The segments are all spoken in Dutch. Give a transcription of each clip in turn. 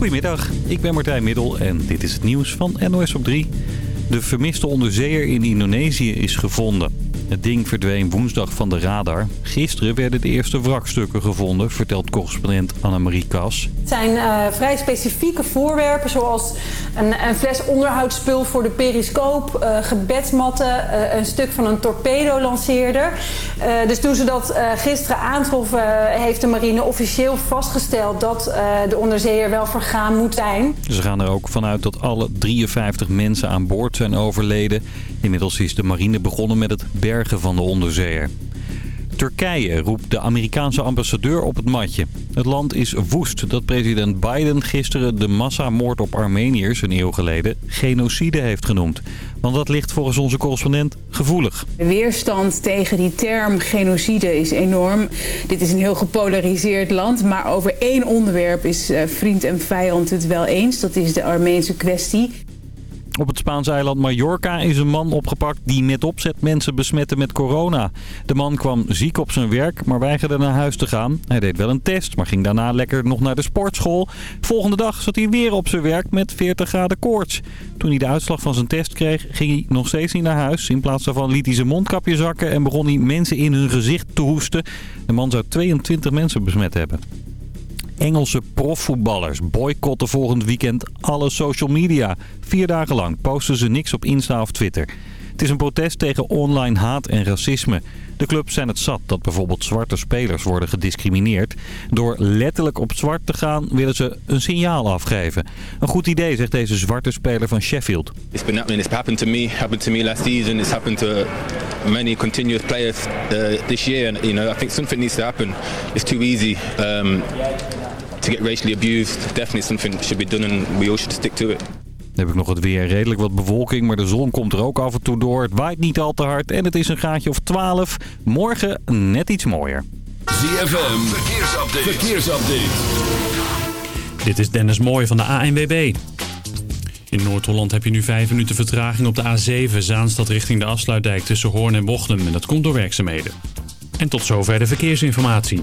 Goedemiddag, ik ben Martijn Middel en dit is het nieuws van NOS op 3. De vermiste onderzeeër in Indonesië is gevonden. Het ding verdween woensdag van de radar. Gisteren werden de eerste wrakstukken gevonden, vertelt correspondent Annemarie Kas. Het zijn uh, vrij specifieke voorwerpen, zoals een, een, fles onderhoudsspul voor de periscoop, uh, gebedsmatten, uh, een stuk van een torpedolanceerder. dus toen ze dat gisteren aantroffen, heeft de marine officieel vastgesteld dat de onderzeeër wel vergaan moet zijn. Ze gaan er ook vanuit dat alle 53 mensen aan boord zijn overleden. Inmiddels is de marine begonnen met het bergen van de onderzeeër. Turkije roept de Amerikaanse ambassadeur op het matje. Het land is woest dat president Biden gisteren de massamoord op Armeniërs een eeuw geleden genocide heeft genoemd. Want dat ligt volgens onze correspondent gevoelig. De weerstand tegen die term genocide is enorm. Dit is een heel gepolariseerd land, maar over één onderwerp is vriend en vijand het wel eens. Dat is de Armeense kwestie. Op het Spaanse eiland Mallorca is een man opgepakt die met opzet mensen besmette met corona. De man kwam ziek op zijn werk, maar weigerde naar huis te gaan. Hij deed wel een test, maar ging daarna lekker nog naar de sportschool. Volgende dag zat hij weer op zijn werk met 40 graden koorts. Toen hij de uitslag van zijn test kreeg, ging hij nog steeds niet naar huis. In plaats daarvan liet hij zijn mondkapje zakken en begon hij mensen in hun gezicht te hoesten. De man zou 22 mensen besmet hebben. Engelse profvoetballers boycotten volgend weekend alle social media. Vier dagen lang posten ze niks op Insta of Twitter. Het is een protest tegen online haat en racisme. De clubs zijn het zat dat bijvoorbeeld zwarte spelers worden gediscrimineerd. Door letterlijk op zwart te gaan willen ze een signaal afgeven. Een goed idee, zegt deze zwarte speler van Sheffield. It's been happening. It's happened to me. Happened to me last season. It's happened to many continuous players uh, this year. And you know, I think something needs to happen. It's too easy. Um, to get racially abused. Definitely something should be done and we all should stick to it. Dan heb ik nog het weer. Redelijk wat bewolking, maar de zon komt er ook af en toe door. Het waait niet al te hard en het is een graadje of 12. Morgen net iets mooier. ZFM, verkeersupdate. verkeersupdate. Dit is Dennis Mooij van de ANWB. In Noord-Holland heb je nu 5 minuten vertraging op de A7 Zaanstad richting de afsluitdijk tussen Hoorn en Bochum. En dat komt door werkzaamheden. En tot zover de verkeersinformatie.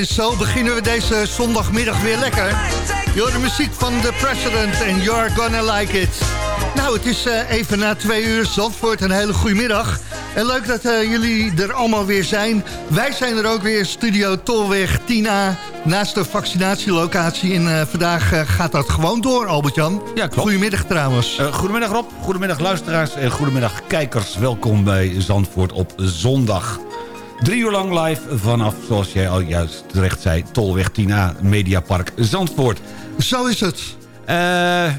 En zo beginnen we deze zondagmiddag weer lekker. Je de muziek van The President en You're Gonna Like It. Nou, het is uh, even na twee uur Zandvoort. Een hele goede middag. En leuk dat uh, jullie er allemaal weer zijn. Wij zijn er ook weer, Studio Tolweg Tina. Naast de vaccinatielocatie. En uh, vandaag gaat dat gewoon door, Albert-Jan. Ja, klopt. Goedemiddag trouwens. goedemiddag Rob, goedemiddag luisteraars en goedemiddag kijkers. Welkom bij Zandvoort op zondag. Drie uur lang live vanaf, zoals jij al juist terecht zei... Tolweg 10A, Mediapark Zandvoort. Zo is het. Uh,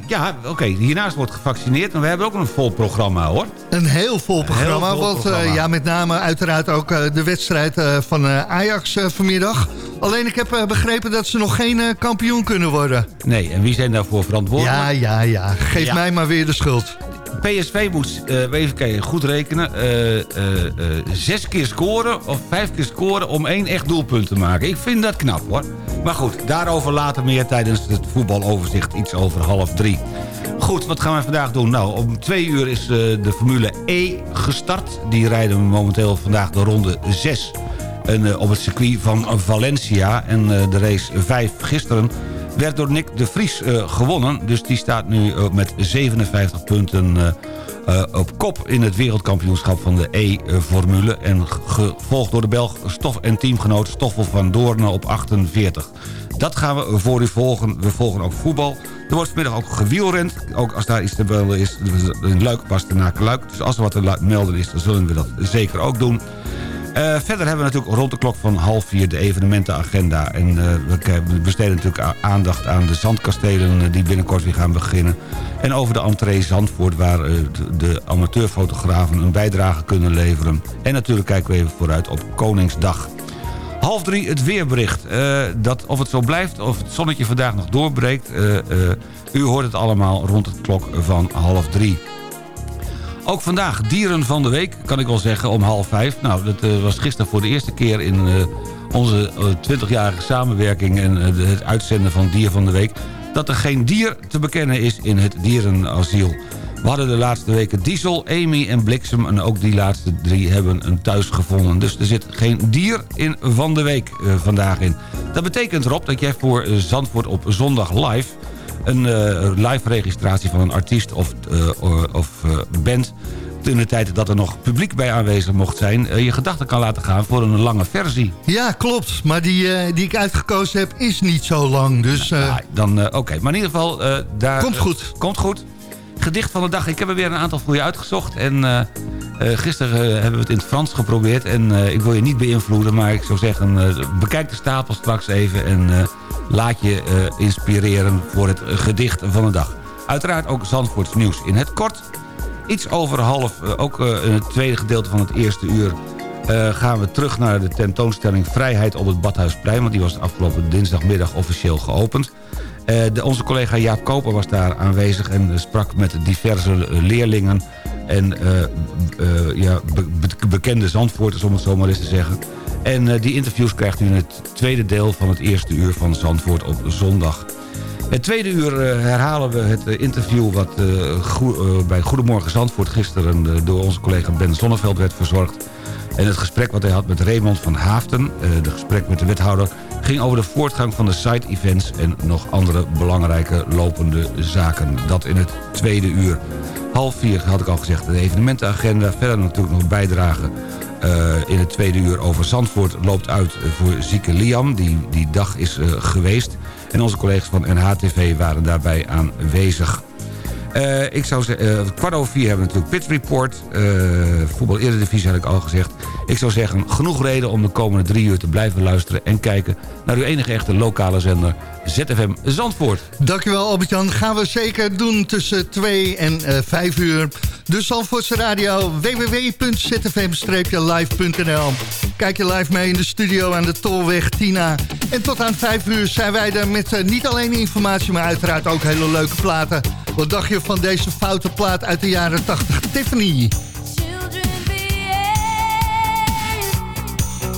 ja, oké. Okay. Hiernaast wordt gevaccineerd. Maar we hebben ook een vol programma, hoor. Een heel vol programma. Heel vol want programma. Uh, ja, met name uiteraard ook uh, de wedstrijd van Ajax vanmiddag. Alleen ik heb begrepen dat ze nog geen kampioen kunnen worden. Nee, en wie zijn daarvoor verantwoordelijk? Ja, ja, ja. Geef ja. mij maar weer de schuld. PSV moet, uh, even kijken, goed rekenen... Uh, uh, zes keer scoren of vijf keer scoren om één echt doelpunt te maken. Ik vind dat knap, hoor. Maar goed, daarover later meer tijdens het voetbaloverzicht. Iets over half drie. Goed, wat gaan we vandaag doen? Nou, om twee uur is de Formule E gestart. Die rijden momenteel vandaag de ronde 6 en, op het circuit van Valencia. En de race 5 gisteren werd door Nick de Vries uh, gewonnen. Dus die staat nu uh, met 57 punten uh, op kop in het wereldkampioenschap van de E-formule. En gevolgd door de Belg Stof en teamgenoot Stoffel van Doornen op 48. Dat gaan we voor u volgen. We volgen ook voetbal. Er wordt vanmiddag ook gewielrend. Ook als daar iets te melden is. Een luik past er luik. Dus als er wat te melden is, dan zullen we dat zeker ook doen. Uh, verder hebben we natuurlijk rond de klok van half vier de evenementenagenda. En uh, we besteden natuurlijk aandacht aan de zandkastelen uh, die binnenkort weer gaan beginnen. En over de entree Zandvoort waar de amateurfotografen een bijdrage kunnen leveren. En natuurlijk kijken we even vooruit op Koningsdag. Half drie het weerbericht. dat of het zo blijft, of het zonnetje vandaag nog doorbreekt. u hoort het allemaal rond de klok van half drie. Ook vandaag dieren van de week, kan ik wel zeggen, om half vijf. Nou, dat uh, was gisteren voor de eerste keer in uh, onze 20-jarige samenwerking... en het uitzenden van Dier van de Week... dat er geen dier te bekennen is in het dierenasiel. We hadden de laatste weken Diesel, Amy en Bliksem... en ook die laatste drie hebben een thuis gevonden. Dus er zit geen dier in van de week vandaag in. Dat betekent erop dat jij voor Zandvoort op zondag live een uh, live registratie van een artiest of, uh, of uh, band in de tijd dat er nog publiek bij aanwezig mocht zijn... je gedachten kan laten gaan voor een lange versie. Ja, klopt. Maar die, die ik uitgekozen heb is niet zo lang. Dus, nou, dan, Oké, maar in ieder geval... daar, komt goed. komt goed. Gedicht van de dag. Ik heb er weer een aantal voor je uitgezocht. En gisteren hebben we het in het Frans geprobeerd. En ik wil je niet beïnvloeden, maar ik zou zeggen... bekijk de stapel straks even en Laat je inspireren voor het gedicht van de dag. Uiteraard ook Zandvoorts nieuws in het kort. Iets over half, ook in het tweede gedeelte van het eerste uur... gaan we terug naar de tentoonstelling Vrijheid op het Badhuisplein... want die was afgelopen dinsdagmiddag officieel geopend. De, onze collega Jaap Koper was daar aanwezig en sprak met diverse leerlingen... en ja, be bekende Zandvoorters, om het zo maar eens te zeggen... En die interviews krijgt u in het tweede deel van het eerste uur van Zandvoort op zondag. Het tweede uur herhalen we het interview wat bij Goedemorgen Zandvoort gisteren door onze collega Ben Zonneveld werd verzorgd. En het gesprek wat hij had met Raymond van Haafden, de gesprek met de wethouder, ging over de voortgang van de site-events en nog andere belangrijke lopende zaken. Dat in het tweede uur. Half vier had ik al gezegd de evenementenagenda. Verder natuurlijk nog bijdragen uh, in het tweede uur over Zandvoort loopt uit voor zieke Liam. Die, die dag is uh, geweest. En onze collega's van NHTV waren daarbij aanwezig. Uh, ik zou zeggen, kwart over vier hebben we natuurlijk Pit Report. voetbal Eredivisie had ik al gezegd. Ik zou zeggen, genoeg reden om de komende drie uur te blijven luisteren... en kijken naar uw enige echte lokale zender ZFM Zandvoort. Dankjewel Albert-Jan. Gaan we zeker doen tussen 2 en uh, 5 uur. De Zandvoortse Radio www.zfm-live.nl Kijk je live mee in de studio aan de Tolweg Tina. En tot aan 5 uur zijn wij er met niet alleen informatie... maar uiteraard ook hele leuke platen. Wat dacht je van deze foute plaat uit de jaren 80? Tiffany.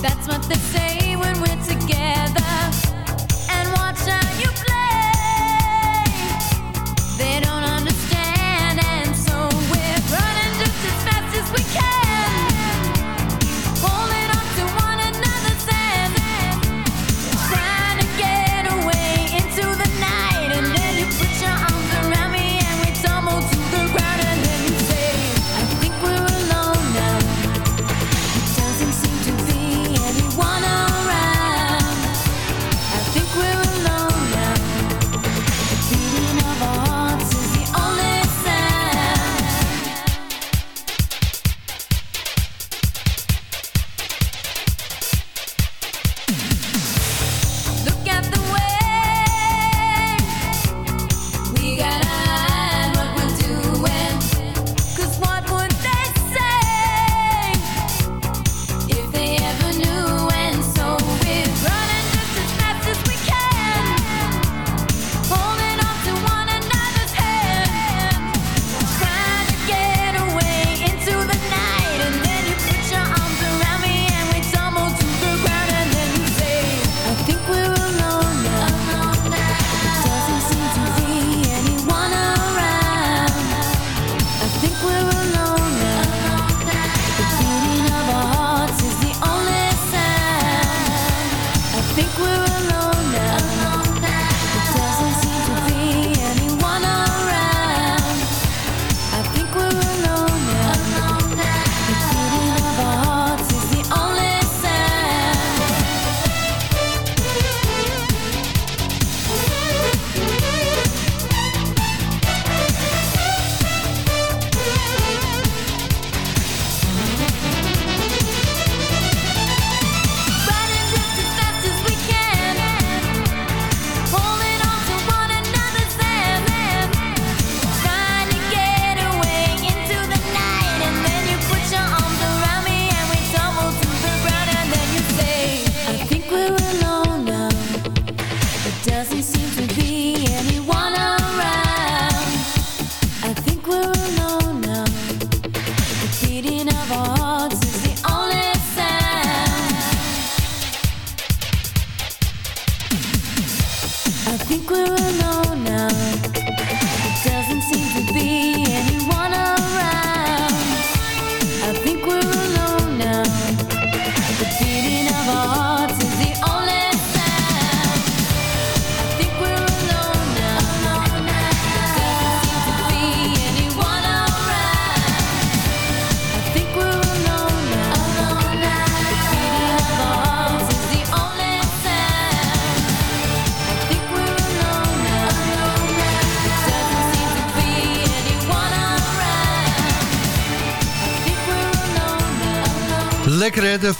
That's what they say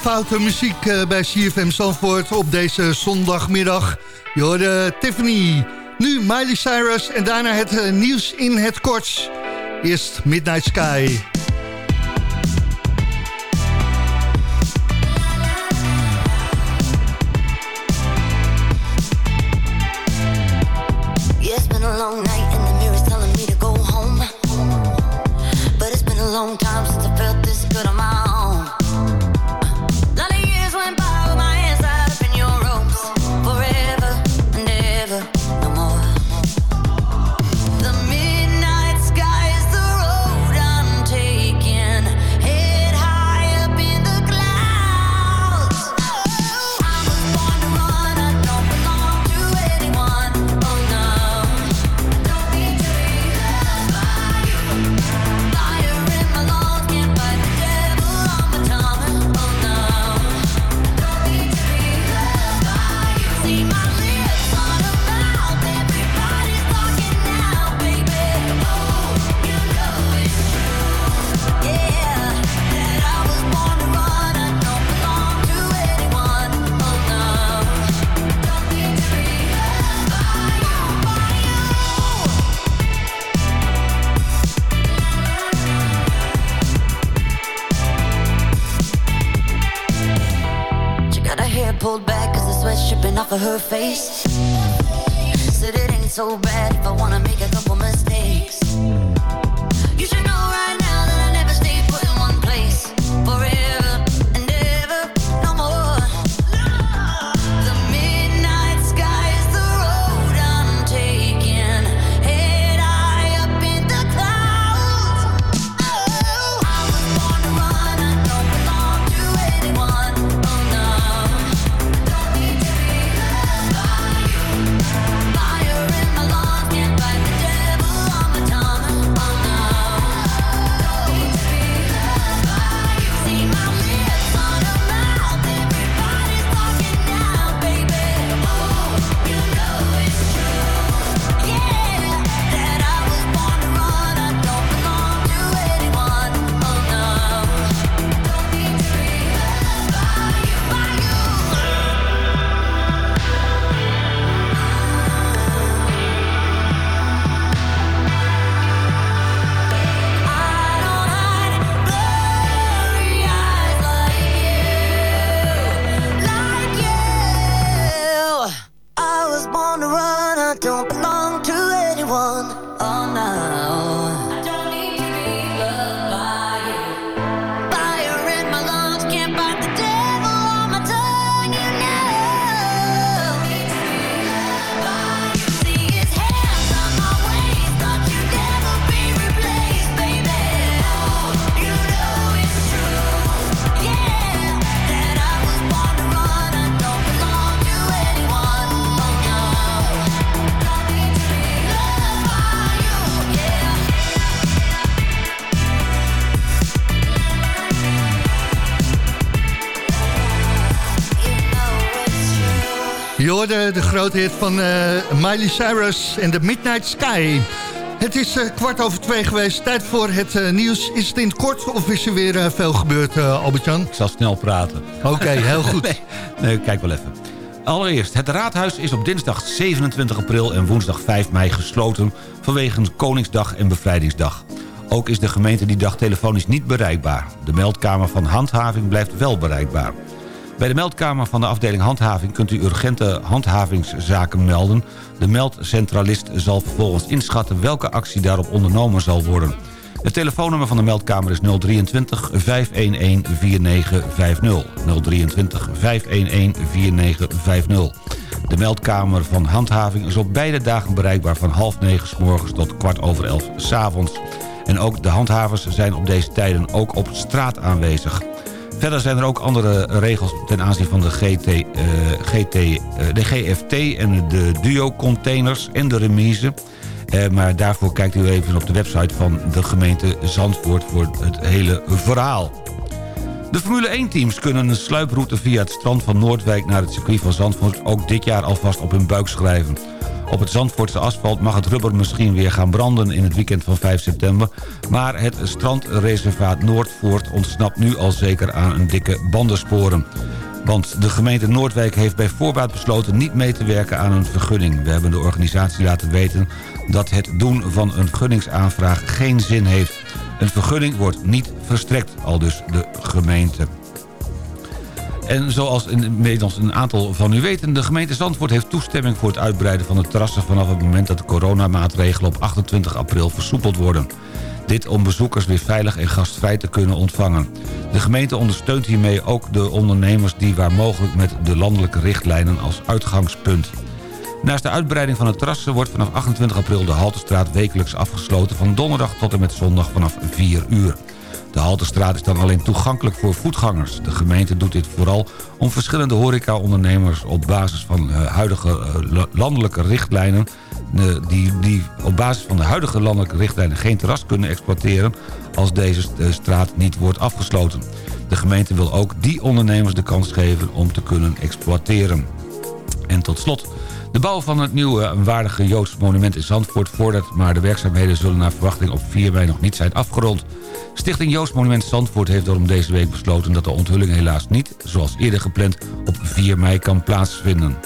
foute muziek eh, bij CFM Zandvoort op deze zondagmiddag. Je hoorde Tiffany, nu Miley Cyrus en daarna het eh, nieuws in het kort. Eerst Midnight Sky. Hoorde de grote hit van eh, Miley Cyrus en de Midnight Sky. Het is eh, kwart over twee geweest. Tijd voor het eh, nieuws. Is het in het kort of is er weer veel gebeurd, Albert-Jan? Ik zal snel praten. Oké, heel goed. nee, nee, kijk wel even. Allereerst, het raadhuis is op dinsdag 27 april en woensdag 5 mei gesloten... vanwege Koningsdag en Bevrijdingsdag. Ook is de gemeente die dag telefonisch niet bereikbaar. De meldkamer van handhaving blijft wel bereikbaar. Bij de meldkamer van de afdeling handhaving kunt u urgente handhavingszaken melden. De meldcentralist zal vervolgens inschatten welke actie daarop ondernomen zal worden. Het telefoonnummer van de meldkamer is 023 511 4950. 023 511 4950. De meldkamer van handhaving is op beide dagen bereikbaar van half negen s morgens tot kwart over elf s avonds. En ook de handhavers zijn op deze tijden ook op straat aanwezig. Verder zijn er ook andere regels ten aanzien van de, GT, eh, GT, eh, de GFT en de duo-containers en de remise. Eh, maar daarvoor kijkt u even op de website van de gemeente Zandvoort voor het hele verhaal. De Formule 1-teams kunnen een sluiproute via het strand van Noordwijk... naar het circuit van Zandvoort ook dit jaar alvast op hun buik schrijven. Op het Zandvoortse asfalt mag het rubber misschien weer gaan branden in het weekend van 5 september. Maar het strandreservaat Noordvoort ontsnapt nu al zeker aan een dikke bandensporen. Want de gemeente Noordwijk heeft bij voorbaat besloten niet mee te werken aan een vergunning. We hebben de organisatie laten weten dat het doen van een vergunningsaanvraag geen zin heeft. Een vergunning wordt niet verstrekt, al dus de gemeente. En zoals inmiddels een aantal van u weten... de gemeente Zandvoort heeft toestemming voor het uitbreiden van de terrassen... vanaf het moment dat de coronamaatregelen op 28 april versoepeld worden. Dit om bezoekers weer veilig en gastvrij te kunnen ontvangen. De gemeente ondersteunt hiermee ook de ondernemers... die waar mogelijk met de landelijke richtlijnen als uitgangspunt. Naast de uitbreiding van het terrassen wordt vanaf 28 april de Haltestraat wekelijks afgesloten... van donderdag tot en met zondag vanaf 4 uur. De Haltestraat is dan alleen toegankelijk voor voetgangers. De gemeente doet dit vooral om verschillende horecaondernemers... op basis van eh, huidige eh, landelijke richtlijnen... eh, die, die op basis van de huidige landelijke richtlijnen geen terras kunnen exploiteren... als deze straat niet wordt afgesloten. De gemeente wil ook die ondernemers de kans geven om te kunnen exploiteren. En tot slot... De bouw van het nieuwe waardige Joods monument in Zandvoort vordert... maar de werkzaamheden zullen naar verwachting op 4 mei nog niet zijn afgerond. Stichting Joost Monument Zandvoort heeft daarom deze week besloten... dat de onthulling helaas niet, zoals eerder gepland, op 4 mei kan plaatsvinden.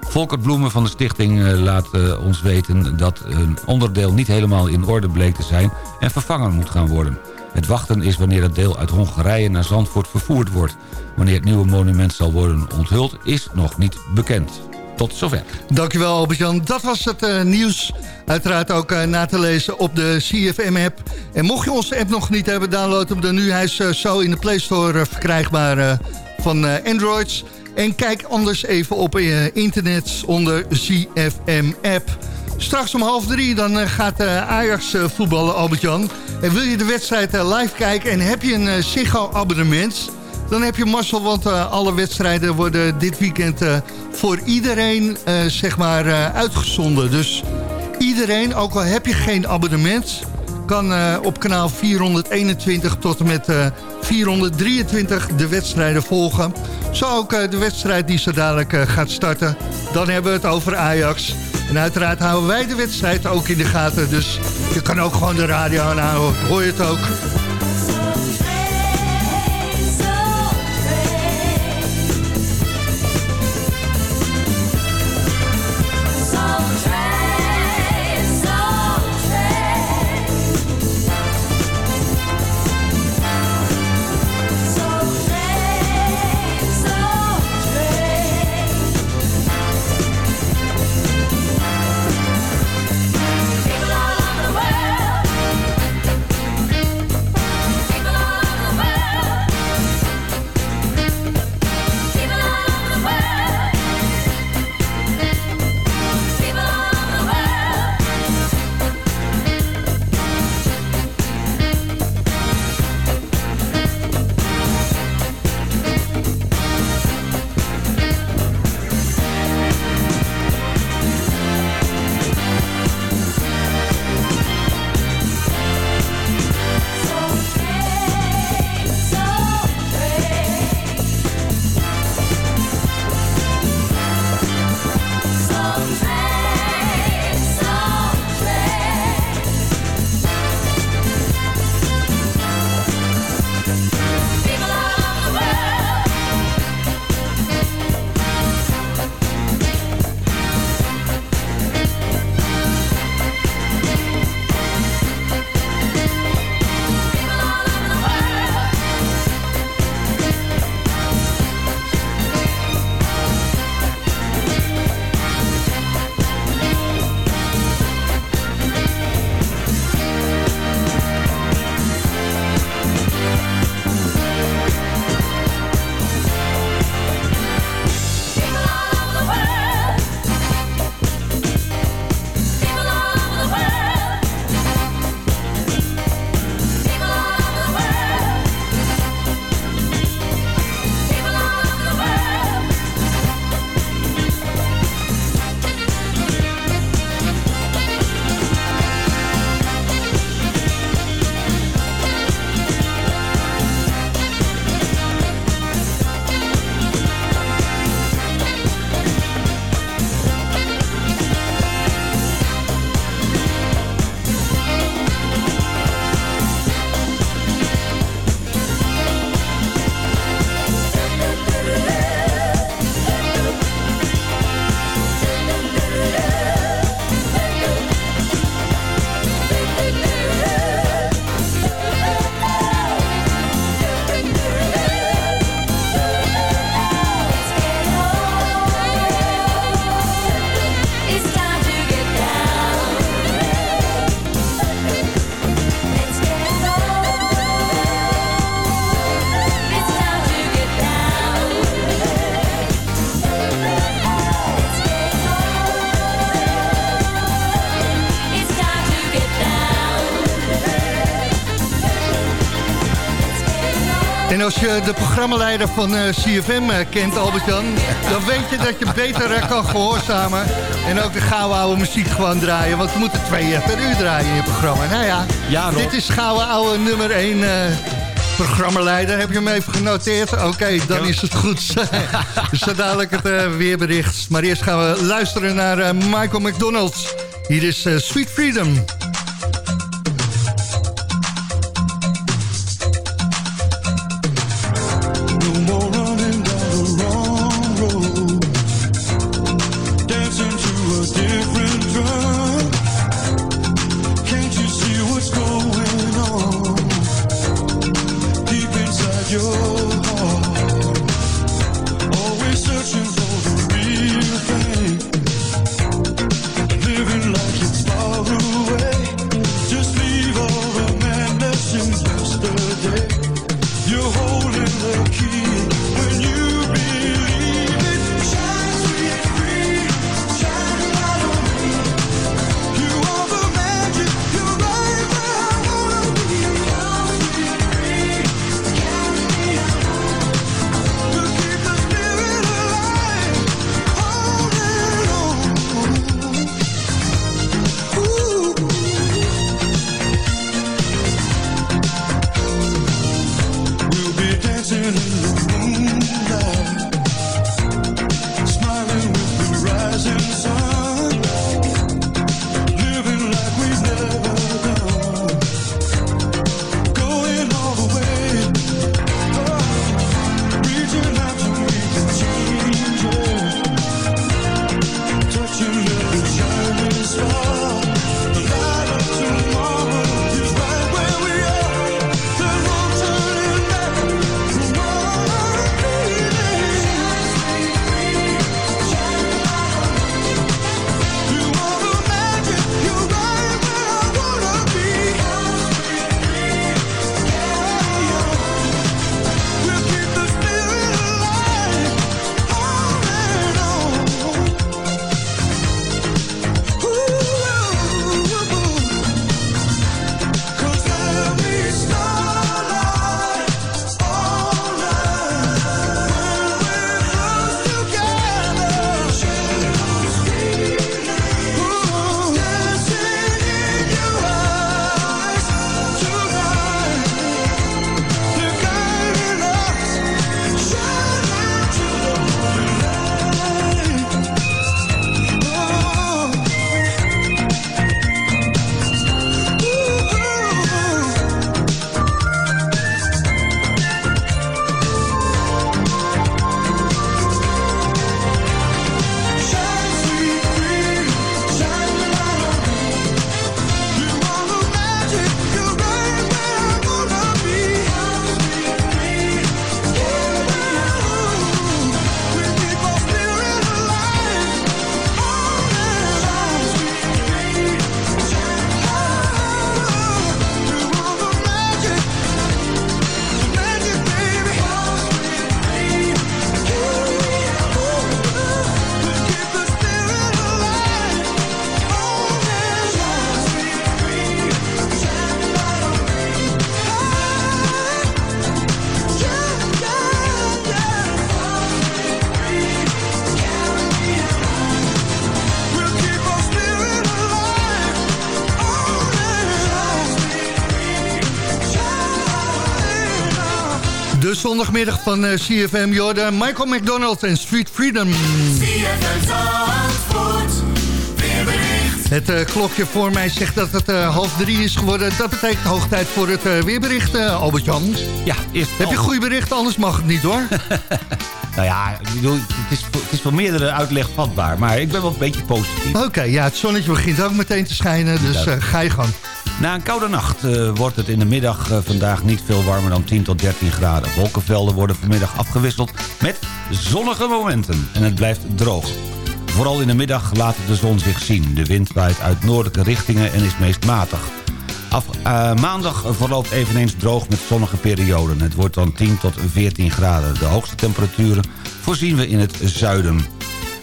Volker Bloemen van de stichting eh, laat uh, ons weten dat een onderdeel niet helemaal in orde bleek te zijn... en vervangen moet gaan worden. Het wachten is wanneer het deel uit Hongarije naar Zandvoort vervoerd wordt. Wanneer het nieuwe monument zal worden onthuld is nog niet bekend. Tot zover. Dankjewel Albert-Jan. Dat was het uh, nieuws. Uiteraard ook uh, na te lezen op de CFM-app. En mocht je onze app nog niet hebben, download hem dan nu. Hij is uh, zo in de Play Store verkrijgbaar van Androids. En kijk anders even op internet onder CFM-app. Straks om half drie dan gaat Ajax voetballen, Albert-Jan. En wil je de wedstrijd live kijken en heb je een Ziggo-abonnement... Dan heb je Marcel, want uh, alle wedstrijden worden dit weekend uh, voor iedereen uh, zeg maar, uitgezonden. Dus iedereen, ook al heb je geen abonnement... kan op kanaal 421 tot en met 423 de wedstrijden volgen. Zo ook de wedstrijd die zo dadelijk gaat starten. Dan hebben we het over Ajax. En uiteraard houden wij de wedstrijd ook in de gaten. Dus je kan ook gewoon de radio aanhouden. Hoor je het ook? Je de programmaleider van eh, CFM eh, kent, Albert-Jan... dan weet je dat je beter eh, kan gehoorzamen. En ook de gouden oude muziek gewoon draaien. Want we moeten twee per uur draaien in je programma. Nou ja, Ja, dit is gouden oude nummer 1 programmaleider. Heb je hem even genoteerd? Oké, dan is het goed. dus dadelijk het weerbericht. Maar eerst gaan we luisteren naar Michael McDonald. Hier is Sweet Freedom. Van eh, CFM Jordan. Michael McDonald en Street Freedom. Het eh, klokje voor mij zegt dat het eh, half drie is geworden. Dat betekent hoog tijd voor het eh, weerbericht, eh, Albert-Jan. Ja, eerst Heb je een goede bericht? Anders mag het niet, hoor. Nou ja, ik bedoel, het, is, het is voor meerdere uitleg vatbaar. Maar ik ben wel een beetje positief. Oké, ja, het zonnetje begint ook meteen te schijnen. Dus eh, ga je gang. Na een koude nacht eh, wordt het in de middag eh, vandaag niet veel warmer dan 10 tot 13 graden. Wolkenvelden worden vanmiddag afgewisseld met zonnige momenten. En het blijft droog. Vooral in de middag laat de zon zich zien. De wind waait uit noordelijke richtingen en is meest matig. Af, eh, maandag verloopt eveneens droog met zonnige perioden. Het wordt dan 10 tot 14 graden. De hoogste temperaturen voorzien we in het zuiden.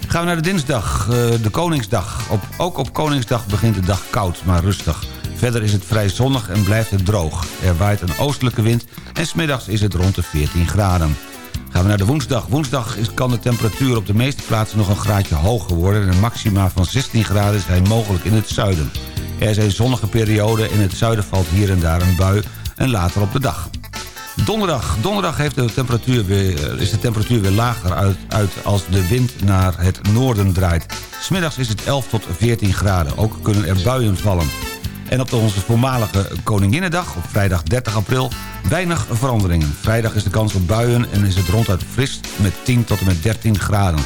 Gaan we naar de dinsdag, de Koningsdag. Op, ook op Koningsdag begint de dag koud, maar rustig. Verder is het vrij zonnig en blijft het droog. Er waait een oostelijke wind en smiddags is het rond de 14 graden. Gaan we naar de woensdag. Woensdag kan de temperatuur op de meeste plaatsen nog een graadje hoger worden... en een maxima van 16 graden zijn mogelijk in het zuiden. Er zijn zonnige perioden, in het zuiden valt hier en daar een bui... en later op de dag. Donderdag. Donderdag heeft de temperatuur weer, eh, is de temperatuur weer lager uit, uit als de wind naar het noorden draait. Smiddags is het 11 tot 14 graden. Ook kunnen er buien vallen. En op de onze voormalige Koninginnedag, op vrijdag 30 april, weinig veranderingen. Vrijdag is de kans op buien en is het ronduit fris met 10 tot en met 13 graden.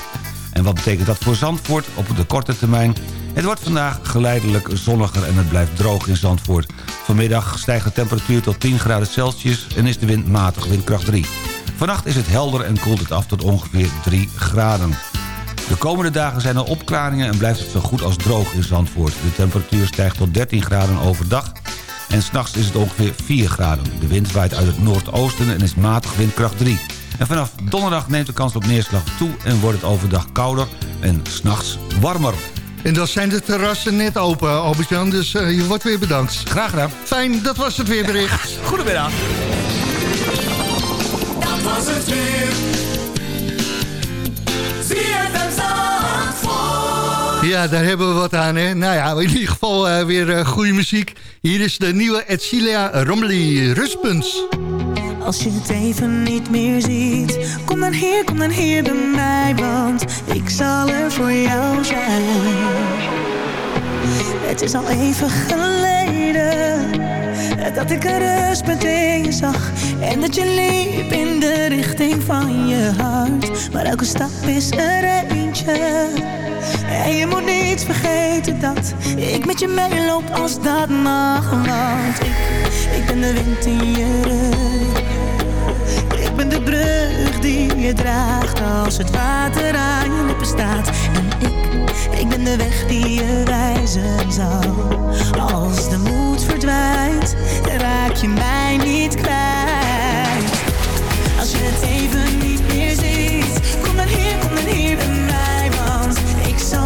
En wat betekent dat voor Zandvoort op de korte termijn? Het wordt vandaag geleidelijk zonniger en het blijft droog in Zandvoort. Vanmiddag stijgt de temperatuur tot 10 graden Celsius en is de wind matig windkracht 3. Vannacht is het helder en koelt het af tot ongeveer 3 graden. De komende dagen zijn er opklaringen en blijft het zo goed als droog in Zandvoort. De temperatuur stijgt tot 13 graden overdag en s'nachts is het ongeveer 4 graden. De wind waait uit het noordoosten en is matig windkracht 3. En vanaf donderdag neemt de kans op neerslag toe en wordt het overdag kouder en s'nachts warmer. En dan zijn de terrassen net open, Albert-Jan. Dus eh, je wordt weer bedankt. Graag gedaan. Fijn, dat was het weerbericht. Goedemiddag. Dat was het weer. ZFM Zandvoort. Ja, daar hebben we wat aan, hè. Nou ja, in ieder geval eh, weer eh, goede muziek. Hier is de nieuwe Edcilia Romley Rustpunts. Als je het even niet meer ziet Kom dan hier, kom dan hier bij mij Want ik zal er voor jou zijn Het is al even geleden Dat ik een in je zag En dat je liep in de richting van je hart Maar elke stap is er eentje En je moet niet vergeten dat Ik met je meeloop als dat mag Want ik, ik ben de wind in je rug ik ben de brug die je draagt als het water aan je lippen staat. En ik, ik ben de weg die je wijzen zal. Als de moed verdwijnt, raak je mij niet kwijt.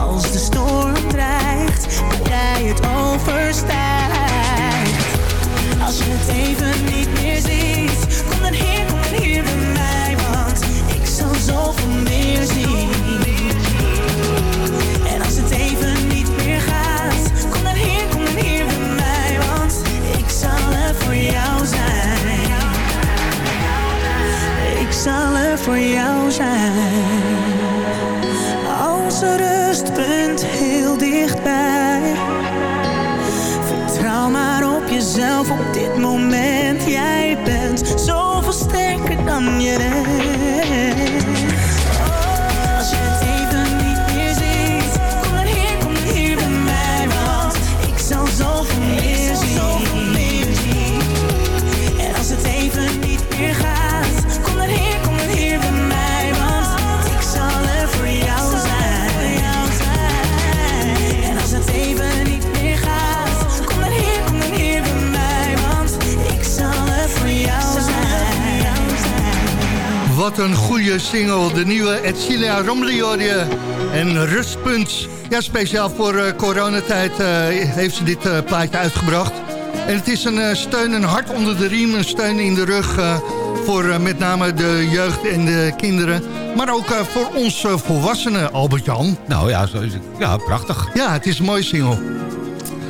Als de storm dreigt, maar jij het overstijgt. Als je het even niet single, de nieuwe Edcilia je. En Rustpunt. Ja, speciaal voor eh, coronatijd eh, heeft ze dit eh, plaatje uitgebracht. En het is een steun, een hart onder de riem, een steun in de rug... voor met name de jeugd en de kinderen. Maar ook voor ons volwassenen, Albert-Jan. Nou ja, zo is het. ja, prachtig. Ja, het is een mooie single.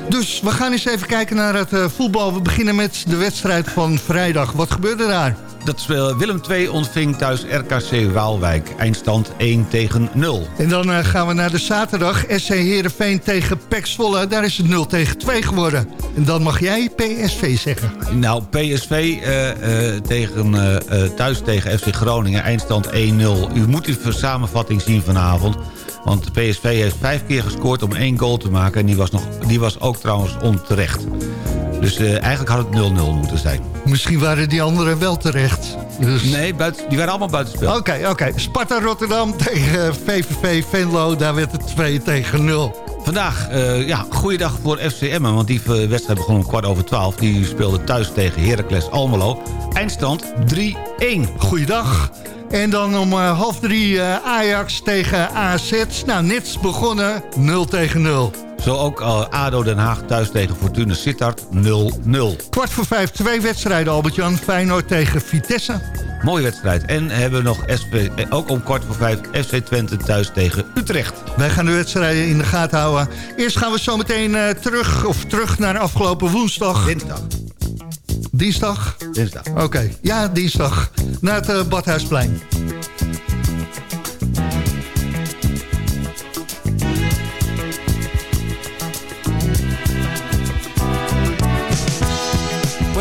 Dus we gaan eens even kijken naar het voetbal. We beginnen met de wedstrijd van vrijdag. Wat gebeurde daar? Dat speel- Willem II ontving thuis RKC Waalwijk. Eindstand 1 tegen 0. En dan eh, gaan we naar de zaterdag. SC Heerenveen tegen PEC Zwolle. Daar is het 0 tegen 2 geworden. En dan mag jij PSV zeggen. Nou, PSV eh, eh, tegen, eh, eh, thuis tegen FC Groningen. Eindstand 1-0. U moet die samenvatting zien vanavond. Want PSV heeft vijf keer gescoord om één goal te maken. En die was, nog, die was ook trouwens onterecht. Dus eh, eigenlijk had het 0-0 moeten zijn. Misschien waren die anderen wel terecht. Dus... Nee, buiten, die waren allemaal buitenspel. Oké, oké. Sparta Rotterdam tegen VVV Venlo. Daar werd het 2 tegen 0. Vandaag, eh ja, goeiedag voor FC Emmen. Want die eh, wedstrijd begon om kwart over twaalf. Die speelde thuis tegen Heracles Almelo. Eindstand 3-1. Goeiedag. En dan om half drie eh, Ajax tegen AZ. Nou, net begonnen 0 tegen 0. Zo ook eh, ADO Den Haag thuis tegen Fortuna Sittard 0-0. Kwart voor vijf, twee wedstrijden, Albert-Jan. Feyenoord tegen Vitesse. Mooie wedstrijd. En hebben we nog eh, ook om kwart voor vijf FC Twente thuis tegen Utrecht. Wij gaan de wedstrijden in de gaten houden. Eerst gaan we zo meteen eh, terug, of terug naar afgelopen woensdag. Dinsdag. Dinsdag? Dinsdag. Oké, ja, dinsdag. Naar het eh, Badhuisplein.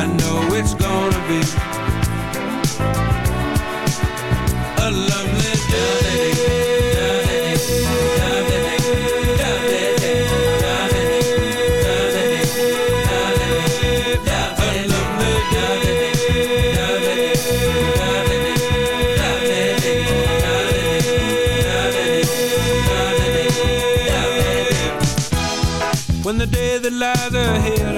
I know it's gonna be A lovely day. When the day that lies ahead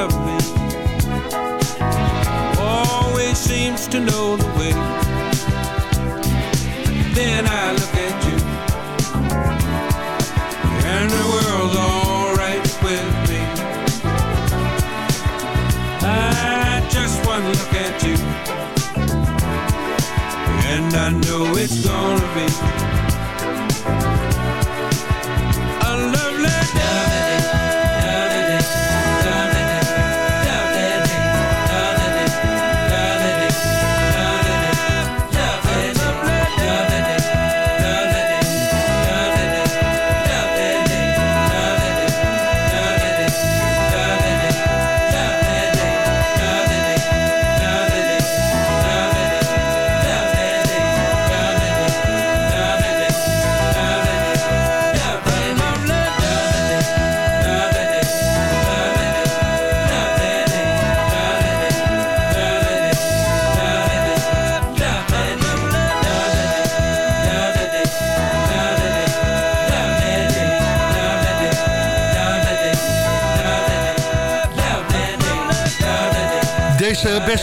of me always seems to know the way, then I look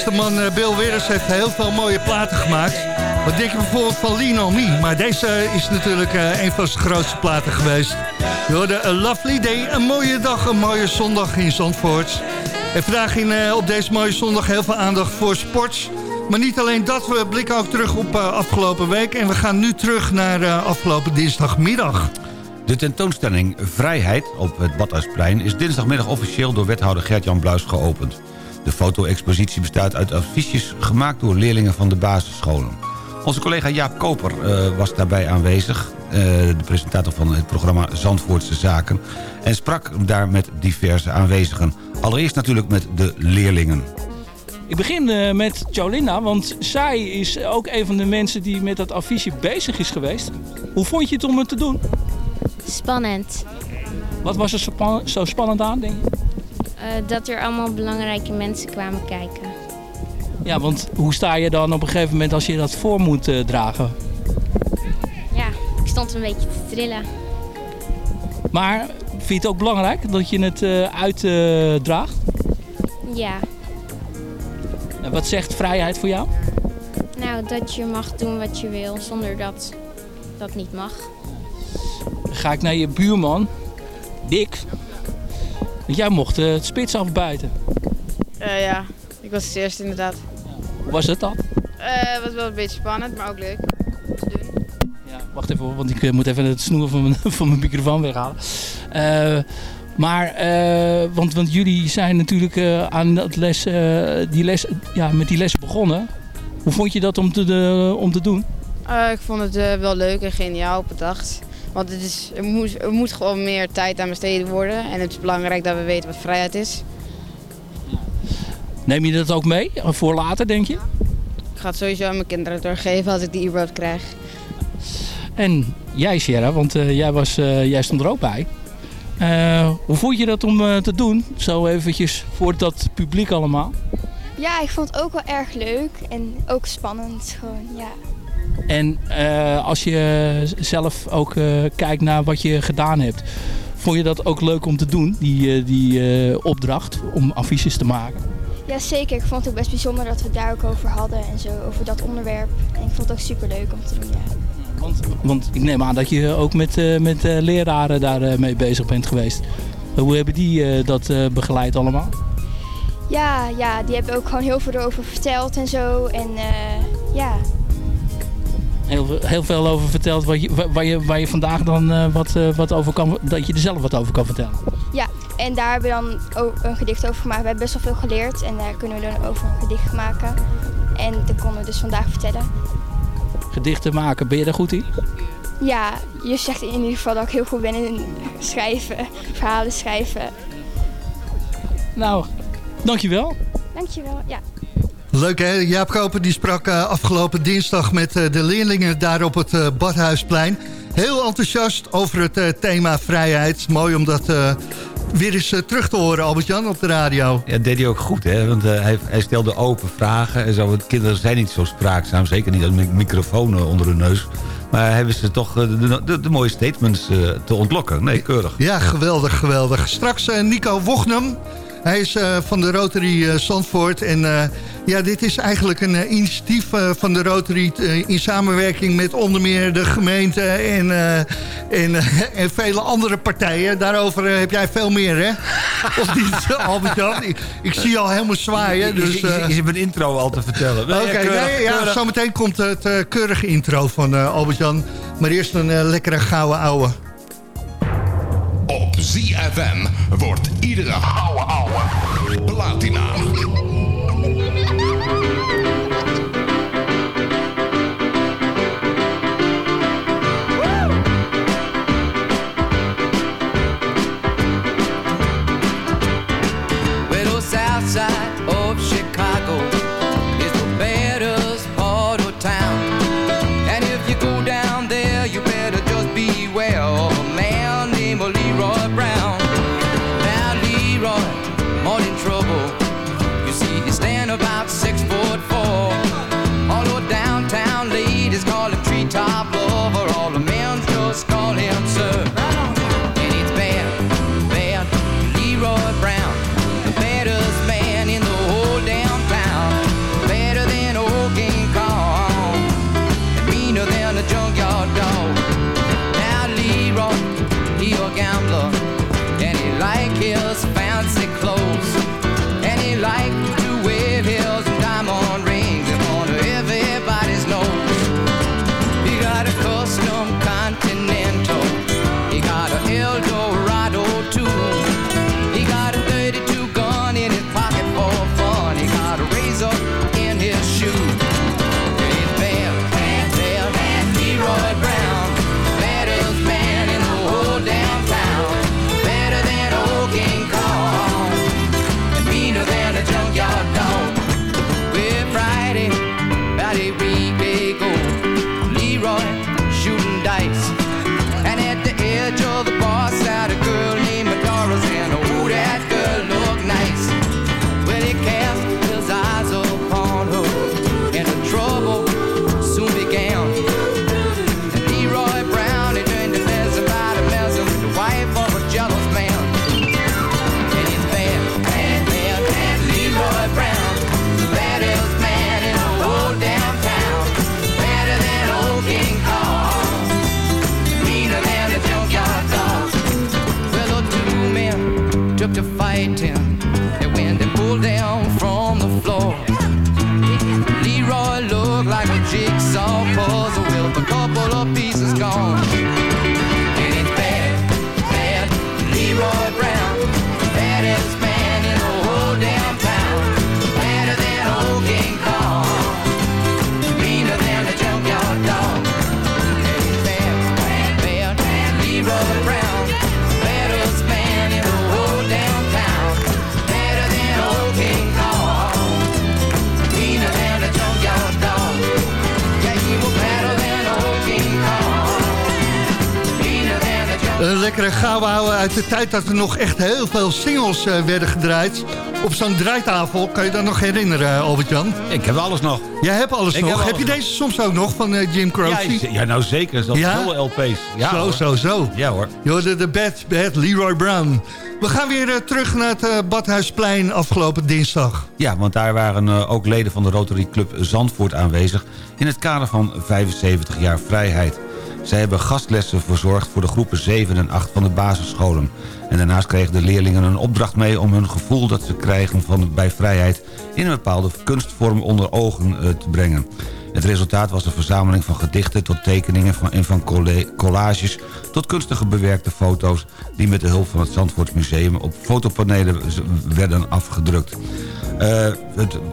beste man eh, Bill Withers heeft heel veel mooie platen gemaakt. Wat denk je bijvoorbeeld van Lean On Me? Maar deze eh, is natuurlijk eh, een van zijn grootste platen geweest. Je hoorde A Lovely Day, een mooie dag, een mooie zondag in Zandvoort. En vandaag in, eh, op deze mooie zondag heel veel aandacht voor sport. Maar niet alleen dat, we blikken ook terug op eh, afgelopen week. En we gaan nu terug naar eh, afgelopen dinsdagmiddag. De tentoonstelling Vrijheid op het Badhuisplein... is dinsdagmiddag officieel door wethouder Gert-Jan Bluis geopend. De foto-expositie bestaat uit affiches gemaakt door leerlingen van de basisscholen. Onze collega Jaap Koper eh, was daarbij aanwezig... eh, de presentator van het programma Zandvoortse Zaken... en sprak daar met diverse aanwezigen. Allereerst natuurlijk met de leerlingen. Ik begin eh, met Jolinda, want zij is ook een van de mensen die met dat affiche bezig is geweest. Hoe vond je het om het te doen? Spannend. Wat was er zo, span- zo spannend aan, denk je? Eh, dat er allemaal belangrijke mensen kwamen kijken. Ja, want hoe sta je dan op een gegeven moment als je dat voor moet eh, dragen? Ja, ik stond een beetje te trillen. Maar vind je het ook belangrijk dat je het eh, uitdraagt? Ja, En wat zegt vrijheid voor jou? nou dat je mag doen wat je wil zonder dat dat niet mag. Dan ga ik naar je buurman, Dick. Want jij mocht eh, het spits afbuiten. Eh, ja, ik was het eerst inderdaad. Hoe was het dan? Het was wel een beetje spannend, maar ook leuk. Wacht even, hoor, want ik eh, moet even het snoer van mijn, van mijn microfoon weghalen. Eh, maar, eh, want, want jullie zijn natuurlijk eh, aan dat les, eh, die les, ja, met die lessen begonnen. Hoe vond je dat om te, de, om te doen? Eh, ik vond het eh, wel leuk en geniaal bedacht. Want het is, er, moet, er moet gewoon meer tijd aan besteden worden. En het is belangrijk dat we weten wat vrijheid is. Neem je dat ook mee voor later, denk je? Ik ga het sowieso aan mijn kinderen doorgeven als ik die überhaupt krijg. En jij, Sierra, want eh, jij, was, eh, jij stond er ook bij. Eh, hoe vond je dat om eh, te doen? Zo eventjes voor dat publiek allemaal. Ja, ik vond het ook wel erg leuk en ook spannend gewoon, ja. En eh, als je zelf ook eh, kijkt naar wat je gedaan hebt, vond je dat ook leuk om te doen, die, eh, die opdracht om affiches te maken? Ja, zeker. Ik vond het ook best bijzonder dat we het daar ook over hadden en zo, over dat onderwerp. En ik vond het ook super leuk om te doen, ja. Want ik neem aan dat je ook met, met leraren daarmee mee bezig bent geweest. Hoe hebben die dat begeleid allemaal? Ja, ja, die hebben ook gewoon heel veel erover verteld en zo. En ja, Heel, heel veel over verteld wat je, waar, je, waar je vandaag dan eh, wat, eh, wat over kan, dat je er zelf wat over kan vertellen. ja, en daar hebben we dan ook een gedicht over gemaakt. We hebben best wel veel geleerd en daar kunnen we dan over een gedicht maken. En dat konden we dus vandaag vertellen. Gedichten maken, ben je daar goed in? Ja, je zegt in ieder geval dat ik heel goed ben in schrijven, verhalen schrijven. Nou, dankjewel. Dankjewel, ja. Leuk hè, Jaap Koper die sprak eh, afgelopen dinsdag met eh, de leerlingen daar op het eh, Badhuisplein. Heel enthousiast over het thema vrijheid. Mooi om dat weer eens terug te horen, Albert-Jan, op de radio. Ja, dat deed hij ook goed, hè? Want hij, hij stelde open vragen en zo. Want kinderen zijn niet zo spraakzaam, zeker niet met microfoon onder hun neus. Maar hebben ze toch de, de, de mooie statements te ontlokken. Nee, keurig. Ja, geweldig, geweldig. Straks Nico Wognum. Hij is eh, van de Rotary eh, Zandvoort. En eh, ja, dit is eigenlijk een initiatief van de Rotary... in samenwerking met onder meer de gemeente en, en, en vele andere partijen. Daarover heb jij veel meer, hè? Of niet, Albert-Jan? Ik, ik zie je al helemaal zwaaien. Dus, is je mijn intro al te vertellen? Oké, nee, ja, zometeen komt het keurige intro van Albert-Jan. Maar eerst een lekkere gouden ouwe. Op ZFM wordt iedere ouwe ouwe platina. Gauw houden uit de tijd dat er nog echt heel veel singles eh, werden gedraaid. Op zo'n draaitafel, kan je dat nog herinneren, Albert-Jan? Ik heb alles nog. Jij hebt alles Ik nog. heb Heb, je nog. deze soms ook nog van eh, Jim Croce? ja, nou zeker. Dat Ja? volle LP's. Ja, zo, hoor. zo, zo. Ja hoor. De, de bad, bad Leroy Brown. We gaan weer eh, terug naar het eh, Badhuisplein afgelopen dinsdag. Ja, want daar waren eh, ook leden van de Rotary Club Zandvoort aanwezig... in het kader van 75 jaar vrijheid. Zij hebben gastlessen verzorgd voor de groepen 7 en 8 van de basisscholen. En daarnaast kregen de leerlingen een opdracht mee... om hun gevoel dat ze krijgen van, bij vrijheid... in een bepaalde kunstvorm onder ogen eh, te brengen. Het resultaat was een verzameling van gedichten tot tekeningen van, en van colla- collages... tot kunstige bewerkte foto's die met de hulp van het Zandvoort Museum... op fotopanelen werden afgedrukt. Eh,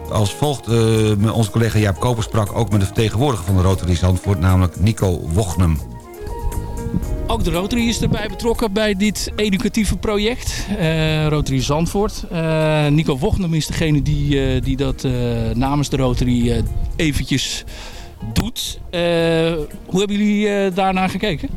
als volgt, eh, onze collega Jaap Koper sprak ook met de vertegenwoordiger van de Rotary Zandvoort... namelijk Nico Wochnum. Ook de Rotary is erbij betrokken bij dit educatieve project. Eh, Rotary Zandvoort. Eh, Nico Wochnum is degene die, eh, die dat namens de Rotary eventjes doet. Hoe hebben jullie daarnaar gekeken?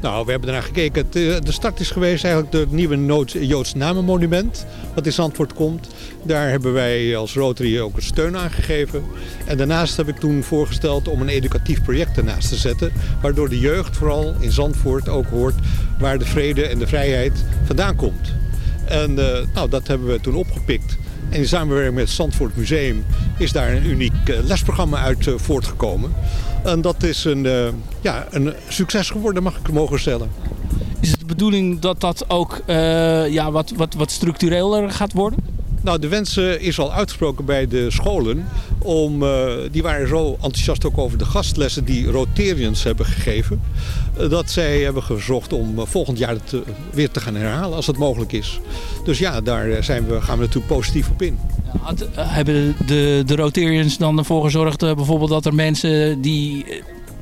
Nou, we hebben ernaar gekeken. Eh, De start is geweest eigenlijk door het nieuwe Joods Namenmonument. Wat in Zandvoort komt. Daar hebben wij als Rotary ook een steun aan gegeven. En daarnaast heb ik toen voorgesteld om een educatief project ernaast te zetten. Waardoor de jeugd vooral in Zandvoort ook hoort waar de vrede en de vrijheid vandaan komt. En eh, nou, dat hebben we toen opgepikt. En in samenwerking met het Zandvoort Museum is daar een uniek eh, lesprogramma uit voortgekomen. En dat is een, eh, ja, een succes geworden, mag ik mogen stellen. Is het de bedoeling dat dat ook eh, ja, wat, wat, wat structureler gaat worden? Nou, de wens eh, is al uitgesproken bij de scholen. Om, eh, die waren zo enthousiast ook over de gastlessen die Rotarians hebben gegeven. eh, dat zij hebben gezocht om volgend jaar het weer te gaan herhalen als het mogelijk is. Dus ja, daar zijn we, gaan we natuurlijk positief op in. Hebben de, de Rotarians dan ervoor gezorgd bijvoorbeeld dat er mensen die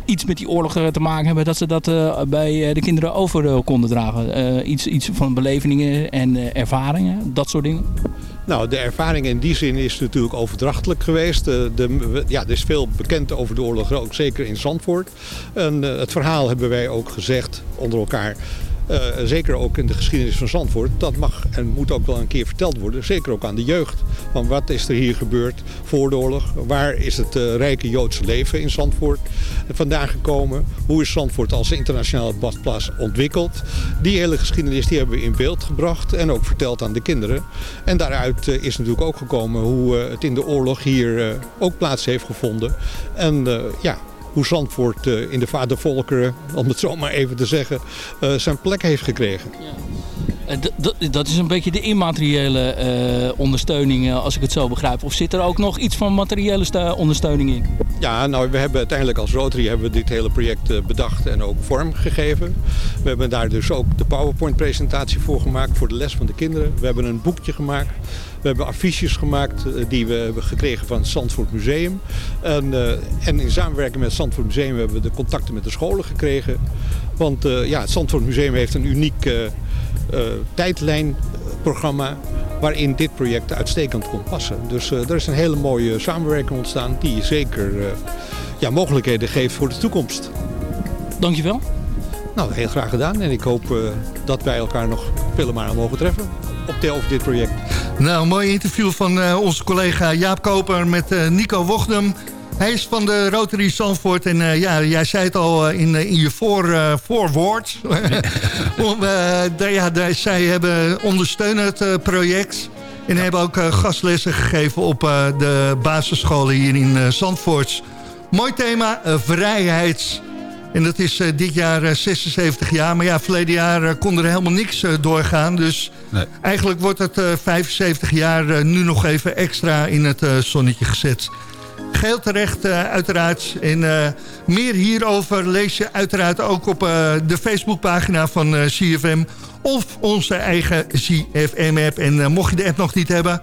iets met die oorlog te maken hebben, dat ze dat bij de kinderen over konden dragen? Iets, iets van belevingen en ervaringen, dat soort dingen? Nou, de ervaring in die zin is natuurlijk overdrachtelijk geweest. De, de, ja, er is veel bekend over de oorlog, ook zeker in Zandvoort. En eh, het verhaal hebben wij ook gezegd onder elkaar. Eh, zeker ook in de geschiedenis van Zandvoort. Dat mag en moet ook wel een keer verteld worden. Zeker ook aan de jeugd. Van wat is er hier gebeurd voor de oorlog? Waar is het eh, rijke Joodse leven in Zandvoort vandaan gekomen? Hoe is Zandvoort als internationale badplaats ontwikkeld? Die hele geschiedenis die hebben we in beeld gebracht. En ook verteld aan de kinderen. En daaruit eh, is natuurlijk ook gekomen hoe het in de oorlog hier ook plaats heeft gevonden. En ja, hoe Zandvoort eh, in de vadervolkeren, om het zo maar even te zeggen, eh, zijn plek heeft gekregen. Eh, dat is een beetje de immateriële eh, ondersteuning, eh, als ik het zo begrijp. Of zit er ook nog iets van materiële ondersteuning in? Ja, nou, we hebben uiteindelijk als Rotary hebben we dit hele project eh, bedacht en ook vorm gegeven. We hebben daar dus ook de PowerPoint-presentatie voor gemaakt voor de les van de kinderen. We hebben een boekje gemaakt. We hebben affiches gemaakt eh, die we hebben gekregen van het Zandvoort Museum. En, eh, en in samenwerking met het Zandvoort Museum hebben we de contacten met de scholen gekregen. Want eh, ja, het Zandvoort Museum heeft een uniek tijdlijnprogramma waarin dit project uitstekend kon passen. Dus er is een hele mooie samenwerking ontstaan die zeker ja, mogelijkheden geeft voor de toekomst. Dankjewel. Nou, heel graag gedaan en ik hoop dat wij elkaar nog vele malen mogen treffen op de, over dit project. Nou, een mooi interview van eh, onze collega Jaap Koper met eh, Nico Wochdem. Hij is van de Rotary Zandvoort en eh, ja, jij zei het al in, in je voor, voorwoord. Om, de- ja, de- zij hebben ondersteund het project en hebben ook gastlessen gegeven op de basisscholen hier in Zandvoort. Mooi thema, vrijheid. En dat is eh, dit jaar eh, 76 jaar. Maar ja, verleden jaar eh, kon er helemaal niks eh, doorgaan. Dus eigenlijk wordt het eh, 75 jaar eh, nu nog even extra in het eh, zonnetje gezet. Geheel terecht eh, uiteraard. En eh, meer hierover lees je uiteraard ook op eh, de Facebookpagina van eh, CFM... of onze eigen CFM-app. En eh, mocht je de app nog niet hebben...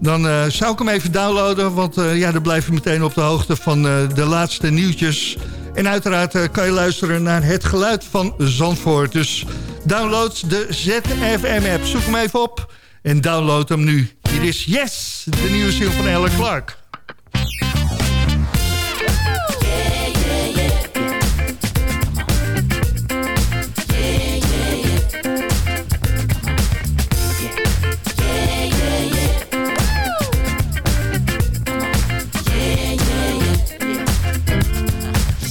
dan eh, zou ik hem even downloaden. Want eh, ja, dan blijf je meteen op de hoogte van eh, de laatste nieuwtjes. En uiteraard eh, kan je luisteren naar het geluid van Zandvoort. Dus download de ZFM-app. Zoek hem even op en download hem nu. Hier is Yes, de nieuwe single van Ellen Clark.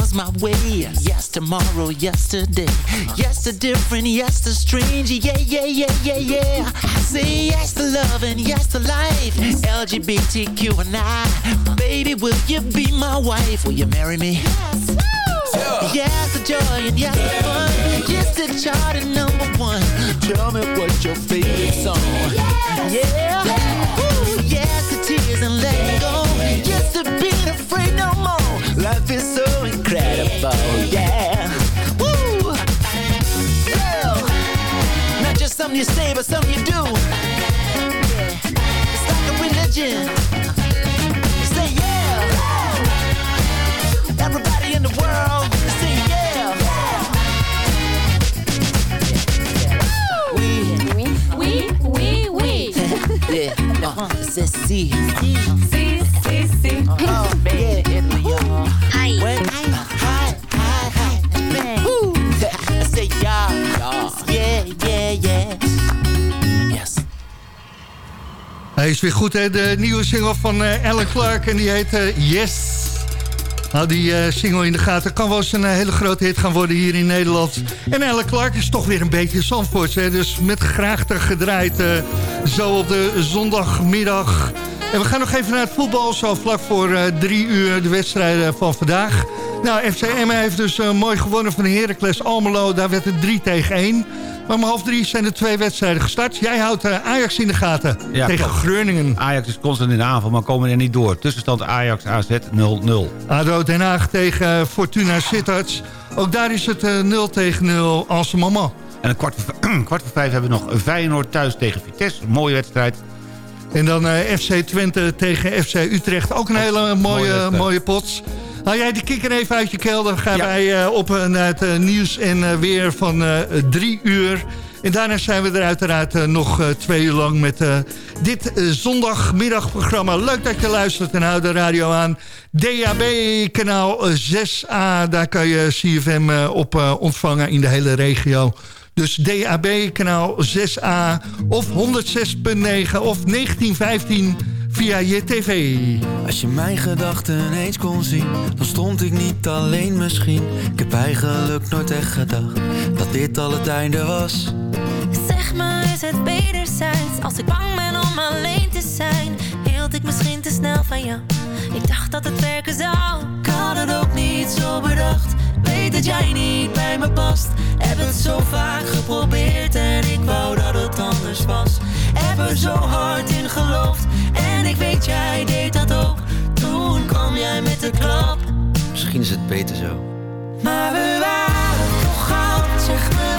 comes my way. Yes, tomorrow, yesterday. Yes to different, yes to strange. Yeah, yeah, yeah, yeah, yeah. I say yes to love and yes to life. LGBTQ and I. Baby, will you be my wife? Will you marry me? Yes Yes to joy and yes to fun. Yes to chart and number one. Tell me what your favorite song. Yeah. Ooh, yes to tears and letting To being afraid no more. Life is so incredible. Yeah. Woo. Yeah. Not just something you say, but something you do. It's like a religion. Say yeah. Everybody in the world, say yeah. Oui, oui, oui, oui. Yeah, uh-huh, c'est si. Si, si, Baby, say yeah, yeah, yeah. Yes. Hij is weer goed, hè? De nieuwe single van uh, Clark en die heet eh, Yes. Nou, die eh, single in de gaten kan wel eens een hele grote hit gaan worden hier in Nederland. En Ellen Clark is toch weer een beetje Zandvoorts. Hè? Dus met graagte gedraaid zo op de zondagmiddag. En we gaan nog even naar het voetbal, zo vlak voor eh, drie uur de wedstrijden van vandaag. Nou, FC Emmen heeft dus eh, mooi gewonnen van de Heracles Almelo. Daar werd het 3 tegen 1. Maar om half drie zijn er twee wedstrijden gestart. Jij houdt eh, Ajax in de gaten Ja, tegen klopt. Groningen. Ajax is constant in de aanval, maar komen er niet door. Tussenstand Ajax AZ 0-0. ADO Den Haag tegen Fortuna Sittard. Ook daar is het eh, 0 tegen 0 als moment. En een kwart voor, kwart voor vijf hebben we nog Feyenoord thuis tegen Vitesse. Een mooie wedstrijd. En dan eh, FC Twente tegen FC Utrecht. Ook een hele mooie, mooie pot. Haal jij die kikker even uit je kelder. Gaan wij eh, op eh, naar het nieuws en weer van drie uur. En daarna zijn we er uiteraard nog twee uur lang met dit zondagmiddagprogramma. Leuk dat je luistert en houd de radio aan. DAB kanaal eh, 6A, daar kan je CFM op ontvangen in de hele regio. Dus DAB kanaal 6A of 106.9 of 1915 via je tv. Als je mijn gedachten eens kon zien, dan stond ik niet alleen misschien. Ik heb eigenlijk nooit echt gedacht dat dit al het einde was. Zeg maar, is het wederzijds? Als ik bang ben om alleen te zijn, hield ik misschien te snel van jou. Ik dacht dat het werken zou. Ik had het ook niet zo bedacht. Weet dat jij niet bij me past. Heb het zo vaak geprobeerd en ik wou dat het anders was. Heb er zo hard in geloofd en ik weet jij deed dat ook. Toen kwam jij met de klap. Misschien is het beter zo. Maar we waren toch goud, zeg me